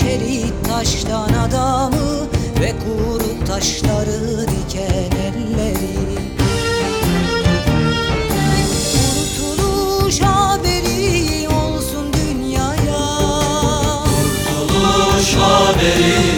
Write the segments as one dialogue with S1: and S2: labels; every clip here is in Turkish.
S1: güneş erit taştan adamı Ve kuru taşları diken elleri. Kurtuluş haberi olsun dünyaya.
S2: Kurtuluş haberi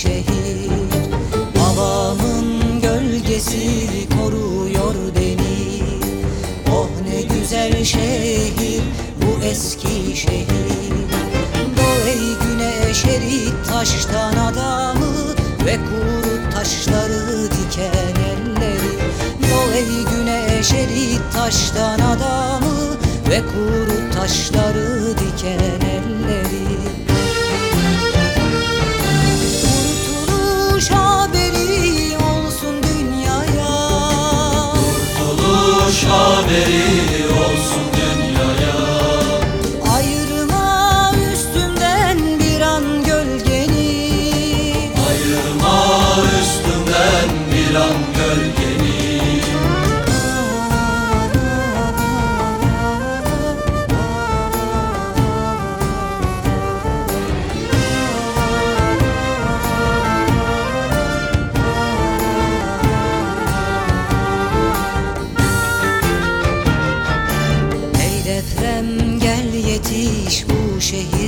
S1: şehir. Babamın gölgesi koruyor beni. Oh ne güzel şehir bu eski şehir. Doğ ey güneş erit taştan adamı Ve kuru taşları diken elleri. Doğ ey güneş erit taştan adamı Ve kuru taşları diken elleri Kurtuluş şey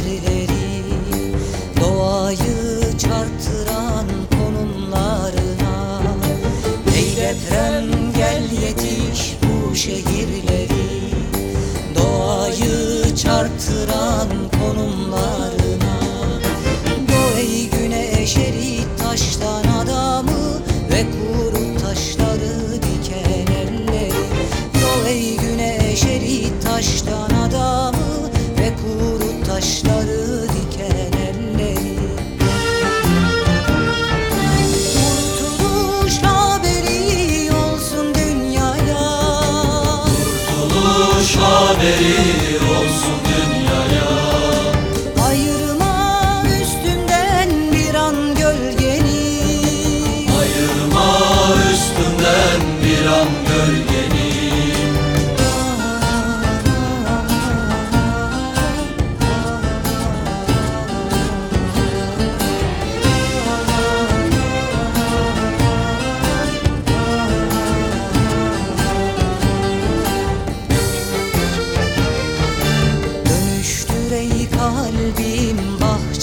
S2: Kurtuluş haberi olsun dünyaya.
S1: Ayırma üstümden bir an gölgeni.
S2: Ayırma üstümden bir an gölgeni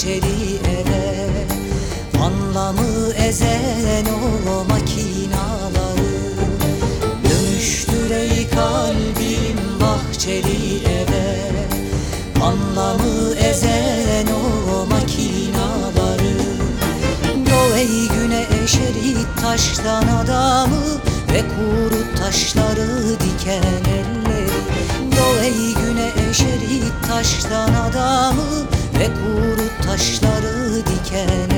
S1: çeli ele Anlamı ezen o makinaları Dönüştür ey kalbim bahçeli eve Anlamı ezen o makinaları Yo ey güne eşeri taştan adamı Ve kuru taşları diken elleri Yo ey güne eşeri taştan adamı kaşları diken